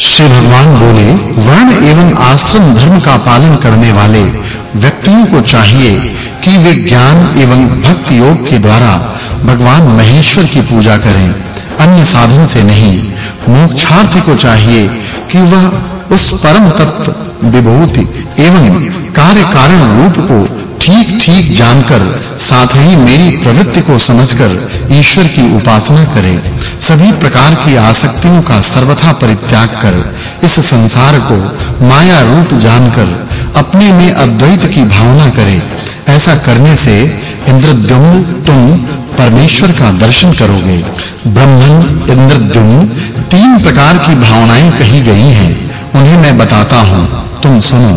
श्री भगवान बोले, वर्ण एवं आश्रम धर्म का पालन करने वाले व्यक्तियों को चाहिए कि वे ज्ञान एवं भक्ति योग के द्वारा भगवान महेश्वर की पूजा करें। अन्य साधन से नहीं, मोक्षार्थी को चाहिए कि वह उस परम तत्व विभूति एवं कार्य कारण रूप को ठीक-ठीक जानकर साथ ही मेरी प्रवृत्ति को समझकर ईश्वर की उपासना करे। सभी प्रकार की आसक्तियों का सर्वथा परित्याग कर इस संसार को माया रूप जानकर अपने में अद्वैत की भावना करे। ऐसा करने से इंद्रद्युम्न तुम परमेश्वर का दर्शन करोगे। ब्रह्मन, इंद्रद्युम्न तीन प्रकार की भावनाएँ कही गई हैं। उन्हें मैं बताता हूँ। तुम सुनो।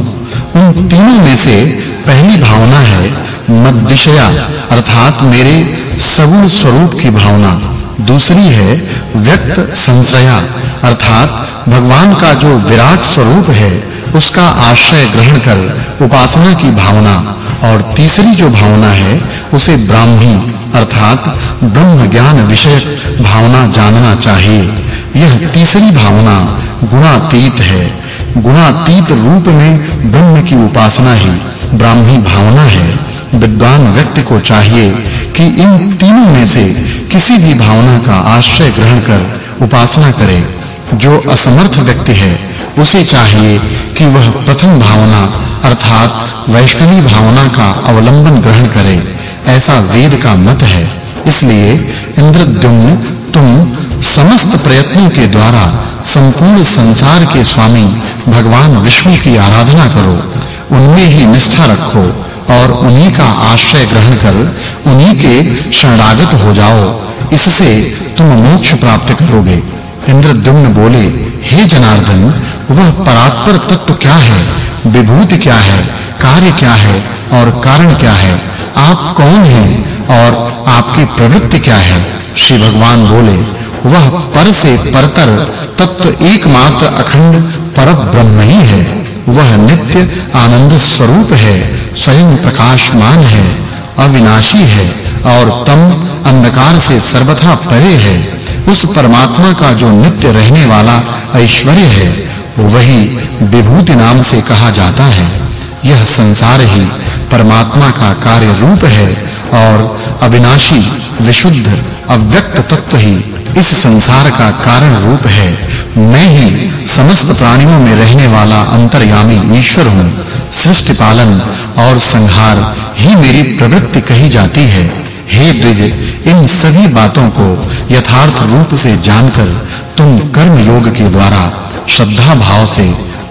उन तीनों में से पहली भावना है मद्दिशया अर्थात मेरे सगुण स्वरूप की भावना। दूसरी है व्यक्त संश्रया, अर्थात भगवान का जो विराट स्वरूप है, उसका आश्रय ग्रहण कर उपासना की भावना, और तीसरी जो भावना है, उसे ब्राह्मी, अर्थात ब्रह्म ज्ञान विषय भावना जानना चाहिए। यह तीसरी भावना गुणातीत है। गुणातीत रूप में ब्रह्म की उपासना ही ब्राह्मी भावना है। विद्वान व्यक्ति को चाहिए कि इन तीनों में से किसी भी भावना का आश्रय ग्रहण कर उपासना करे। जो असमर्थ व्यक्ति है, उसे चाहिए कि वह प्रथम भावना अर्थात वैष्णवी भावना का अवलंबन ग्रहण करे। ऐसा वेद का मत है। इसलिए इंद्रद्युम्न, तुम समस्त प्रयत्नों के द्वारा संपूर्ण संसार के स्वामी भगवान विष्णु की आराधना करो। उनमें ही निष्ठा रखो। और उन्हीं का आश्रय ग्रहण कर उन्हीं के शरणागत हो जाओ। इससे तुम मोक्ष प्राप्त करोगे। इंद्रद्युम्न बोले, हे जनार्दन, वह परात्पर तत्व क्या है? विभूति क्या है? कार्य क्या है? और कारण क्या है? आप कौन हैं? और आपकी प्रवृत्ति क्या है? श्री भगवान बोले, वह पर से परतर तत्व एकमात्र अखंड पर ब्रह्म ही है। वह नित्य आनंद स्वरूप है। स्वयं प्रकाशमान है, अविनाशी है और तम अंधकार से सर्वथा परे है। उस परमात्मा का जो नित्य रहने वाला ऐश्वर्य है, वही विभूति नाम से कहा जाता है। यह संसार ही परमात्मा का कार्य रूप है और अविनाशी, विशुद्ध, अव्यक्त तत्व ही इस संसार का कारण रूप है। मैं ही समस्त प्राणियों में रहने वाला अंतर्यामी ईश्वर हूँ। सृष्टि पालन और संहार ही मेरी प्रवृत्ति कही जाती है। हे द्विज, इन सभी बातों को यथार्थ रूप से जानकर तुम कर्म योग के द्वारा श्रद्धा भाव से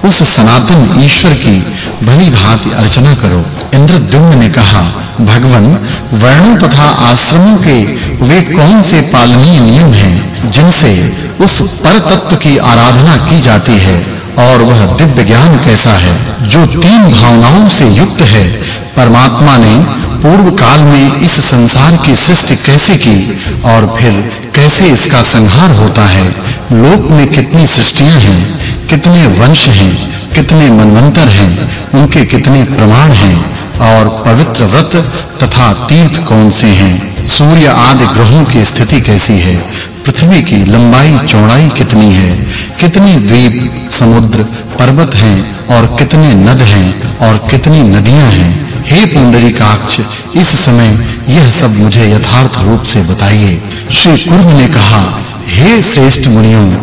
उस सनातन ईश्वर की भली भांति अर्चना करो। इंद्रद्युम्न ने कहा भगवन वर्णों तथा आश्रमों के वे कौन से पालनीय नियम हैं जिनसे उस पर तत्व की आराधना की जाती है और वह दिव्य ज्ञान कैसा है? जो तीन भावनाओं से युक्त है, परमात्मा ने पूर्व काल में इस संसार की सृष्टि कैसे की और फिर कैसे इसका संहार होता है? लोक में कितनी सृष्टियाँ हैं, कितने वंश हैं, कितने मनवंतर हैं, उनके कितने प्रमाण हैं? और पवित्र व्रत तथा तीर्थ कौन से हैं? सूर्य आदि ग्रहों की स्थिति कैसी है? पृथ्वी की लंबाई, चौड़ाई कितनी है? कितने द्वीप, समुद्र, पर्वत हैं और कितने नद हैं और कितनी नदियाँ हैं? हे पुंडरीकाक्ष इस समय यह सब मुझे यथार्थ रूप से बताइए। श्री कुर्म ने कहा, हे श्रेष्ठ मुनियों,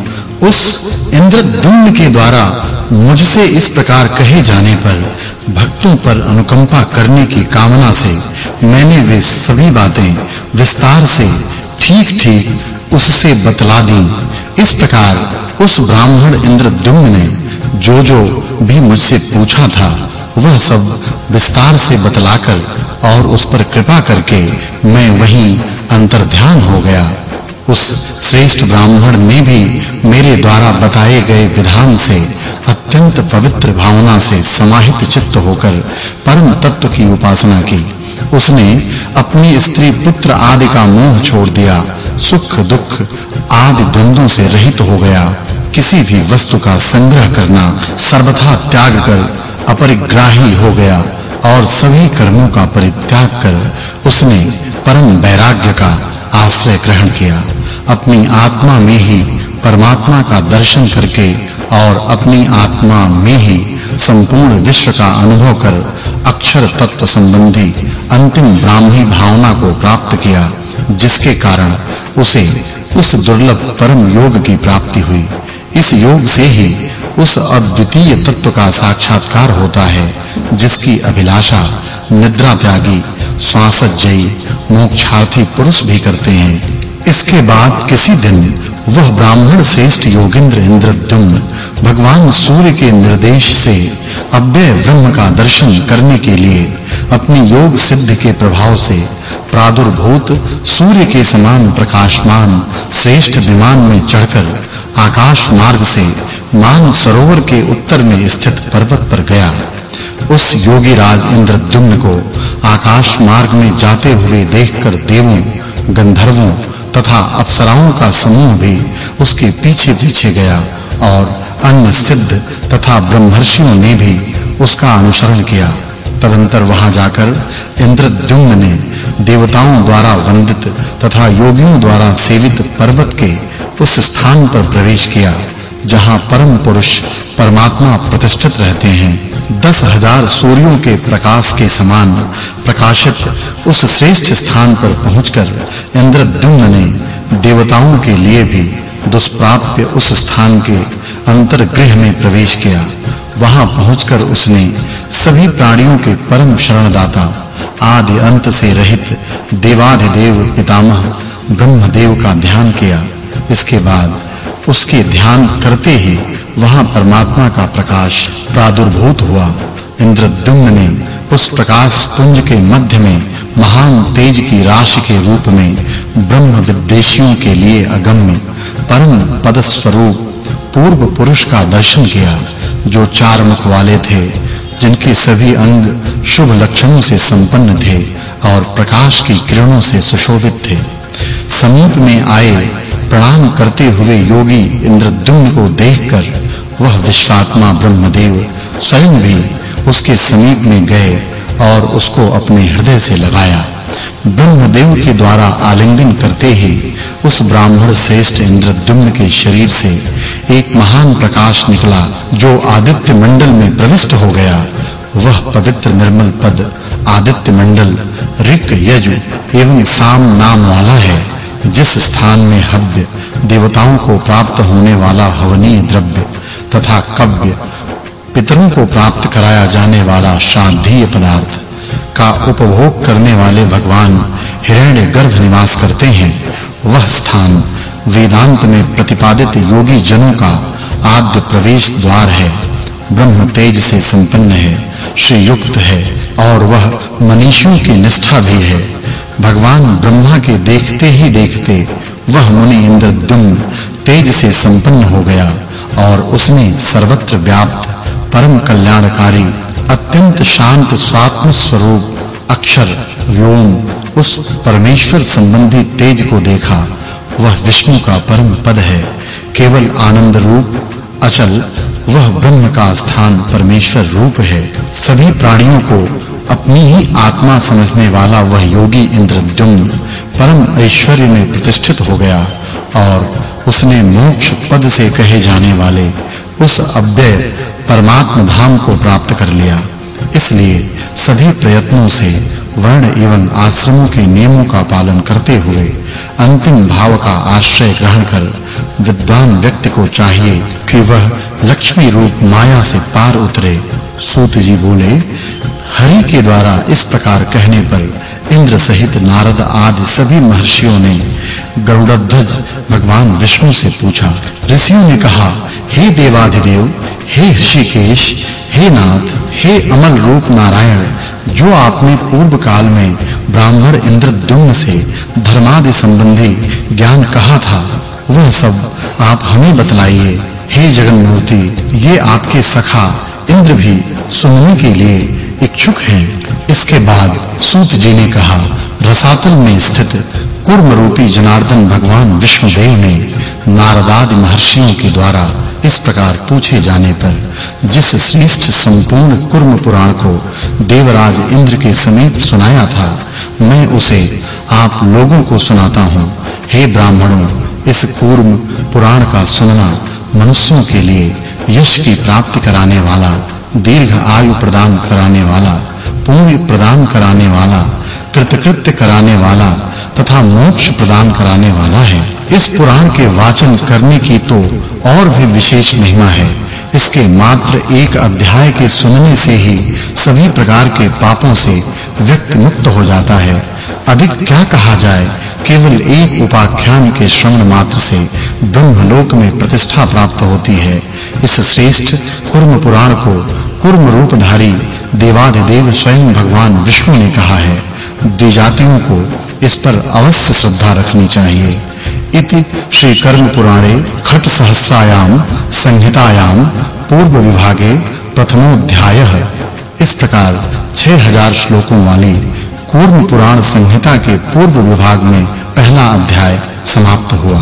उस इंद्रदुम्न के द्वारा मुझसे इस प्रकार कहे जाने पर, भक्तों पर अनुकंपा करने की कामना से मैंने वे सभी बातें विस्तार से ठीक-ठीक उससे बतला दी। इस प्रकार उस ब्राह्मण इंद्रद्युम्न ने जो जो भी मुझसे पूछा था, वह सब विस्तार से बतलाकर और उस पर कृपा करके मैं वहीं अंतर्ध्यान हो गया। उस श्रेष्ठ ब्राह्मण ने भी मेरे द्वारा बताए गए विधान से अत्यंत पवित्र भावना से समाहित चित्त होकर परम तत्व की उपासना की। उसने अपनी स्त्री पुत्र आदि का मोह छोड़ दिया, सुख, दुख आदि द्वंद्वों से रहित हो गया। किसी भी वस्तु का संग्रह करना, सर्वथा त्याग कर अपरिग्राही हो गया और सभी कर्मों का परित्याग कर उसने परम वैराग्य का आश्रय ग्रहण किया। अपनी आत्मा में ही परमात्मा का दर्शन करके और अपनी आत्मा में ही संपूर्ण विश्व का अनुभव कर अक्षर तत्व संबंधी अंतिम ब्राह्मी भावना को प्राप्त किया, जिसके कारण उसे उस दुर्लभ परम योग की प्राप्ति हुई। इस योग से ही उस अद्वितीय तत्व का साक्षात्कार होता है, जिसकी अभिलाषा निद्रा त्यागी श्वासजयी मोक्षार्थी पुरुष भी करते हैं। इसके बाद किसी दिन वह ब्राह्मण श्रेष्ठ योगिंद्र इंद्रद्युम्न भगवान सूर्य के निर्देश से अव्यय ब्रह्म का दर्शन करने के लिए अपनी योग सिद्ध के प्रभाव से प्रादुर्भूत सूर्य के समान प्रकाशमान, श्रेष्ठ विमान में चढ़कर आकाश मार्ग से मान सरोवर के उत्तर में स्थित पर्वत पर गया। उस योगी राज इंद्रद्युम्न को आकाश मार्ग में जाते हुए देखकर देवों, गंधर्वों तथा अप्सराओं का समूह भी उसके पीछे-पीछे गया और अन्य सिद्ध तथा ब्रह्मर्षियों ने भी उसका अनुसरण किया। तदंतर वहाँ जाकर इंद्रद्युम्न ने देवताओं द्वारा वंदित तथा योगियों द्वारा सेवित पर्वत के उस स्थान पर प्रवेश किया, जहाँ परम पुरुष परमात्मा प्रतिष्ठित रहते हैं। दस हज़ार सूर्यों के प्रकाश के समान प्रकाशित उस श्रेष्ठ स्थान पर पहुंचकर इंद्रद्युम्न ने देवताओं के लिए भी दुष्प्राप्य उस स्थान के अंतर्गृह में प्रवेश किया। वहाँ पहुंचकर उसने सभी प्राणियों के परम शरणदाता, आदि अंत से रहित देवाधिदेव पितामह, ब्रह्मदेव का ध्यान किया। इसके बाद उसके ध्यान करते ही वहाँ परमात्मा का प्रकाश प्रादुर्भूत हुआ। इंद्रद्युम्न ने उस प्रकाश पुंज के मध्य में महान तेज की राशि के रूप में ब्रह्म विद्वेषियों के लिए अगम्य, परम पद स्वरूप पूर्व पुरुष का दर्शन किया, जो चार मुख वाले थे, जिनके सभी अंग शुभ लक्षणों से संपन्न थे और प्रकाश की किरणों से सुशोभित थे। समीप में आए प्रणाम करते हुए योगी इंद्रद्युम्न को देखकर वह विश्वात्मा ब्रह्मदेव स्वयं भी उसके समीप में गए और उसको अपने हृदय से लगाया। ब्रह्मदेव के द्वारा आलिंगन करते ही उस ब्राह्मण श्रेष्ठ इंद्रद्युम्न के शरीर से एक महान प्रकाश निकला, जो आदित्य मंडल में प्रविष्ट हो गया। वह पवित्र निर्मल पद आदित्य मंडल, ऋक यजु एवं साम नाम वाला है। जिस स्थान में हव्य देवताओं को प्राप्त होने वाला हवनीय द्रव्य तथा कव्य पितरों को प्राप्त कराया जाने वाला श्राद्धीय पदार्थ का उपभोग करने वाले भगवान हिरण्य गर्भ निवास करते हैं, वह स्थान वेदांत में प्रतिपादित योगी जनों का आद्य प्रवेश द्वार है। ब्रह्म तेज से संपन्न है श्री युक्त है और वह मनीषियों की निष्ठा भी है। भगवान ब्रह्मा के देखते ही देखते वह मुनि इंद्रद्युम्न तेज से संपन्न हो गया और उसने सर्वत्र व्याप्त परम कल्याणकारी, अत्यंत शांत स्वात्म स्वरूप अक्षर, व्योम, उस परमेश्वर संबंधी तेज को देखा। वह विष्णु का परम पद है। केवल आनंद रूप, अचल, वह ब्रह्म का स्थान परमेश्वर रूप है। सभी प्राणियों को अपनी ही आत्मा समझने वाला वह योगी इंद्रद्युम्न परम ऐश्वर्य में प्रतिष्ठित हो गया और उसने मोक्ष पद से कहे जाने वाले उस अव्यय परमात्म धाम को प्राप्त कर लिया। इसलिए सभी प्रयत्नों से वर्ण एवं आश्रमों के नियमों का पालन करते हुए अंतिम भाव का आश्रय ग्रहण कर विद्वान व्यक्ति को चाहिए कि वह लक्ष्मी रूप माया से पार उतरे। सूत जी बोले, हरि के द्वारा इस प्रकार कहने पर इंद्र सहित नारद आदि सभी महर्षियों ने गरुड़ध्वज भगवान विष्णु से पूछा। ऋषियों ने कहा, हे देवाधिदेव, हे ऋषिकेश, हे नाथ, हे अमल रूप नारायण, जो आपने पूर्व काल में ब्राह्मण इंद्र इंद्रद्युम्न से धर्मादि संबंधी ज्ञान कहा था वह सब आप हमें बतलाइए। हे जगन्मूर्ति, ये आपके सखा इंद्र भी सुनने के लिए इच्छुक हैं। इसके बाद सूत जी ने कहा, रसातल में स्थित कुर्म रूपी जनार्दन भगवान विष्णुदेव ने नारदादि महर्षियों के द्वारा इस प्रकार पूछे जाने पर, जिस श्रेष्ठ संपूर्ण कुर्म पुराण को देवराज इंद्र के समीप सुनाया था, मैं उसे आप लोगों को सुनाता हूँ। हे ब्राह्मणों इस कुर्म पुराण का सुनना मनुष्यों के लिए यश की प्राप्ति कराने वाला, दीर्घ आयु प्रदान कराने वाला पुण्य प्रदान कराने वाला, कृतकृत्य कराने वाला तथा मोक्ष प्रदान कराने वाला है। इस पुराण के वाचन करने की तो और भी विशेष महिमा है। इसके मात्र एक अध्याय के सुनने से ही सभी प्रकार के पापों से व्यक्ति मुक्त हो जाता है। अधिक क्या कहा जाए? केवल एक उपाख्यान के श्रवण मात्र से ब्रह्मलोक में प्रतिष्ठा प्राप्त होती है। इस श्रेष्ठ कुर्म पुराण को कुर्म रूपधारी देवाधिदेव स्वयं भगवान विष्णु ने कहा है। द्विजातियों को इस पर अवश्य श्रद्धा रखनी चाहिए। इति श्री कर्म पुराणे खट सहस्रायाम संहितायाम पूर्व विभागे प्रथमोध्यायः। इस प्रकार 6000 श्लोकों वाली कूर्म पुराण संहिता के पूर्व विभाग में पहला अध्याय समाप्त हुआ।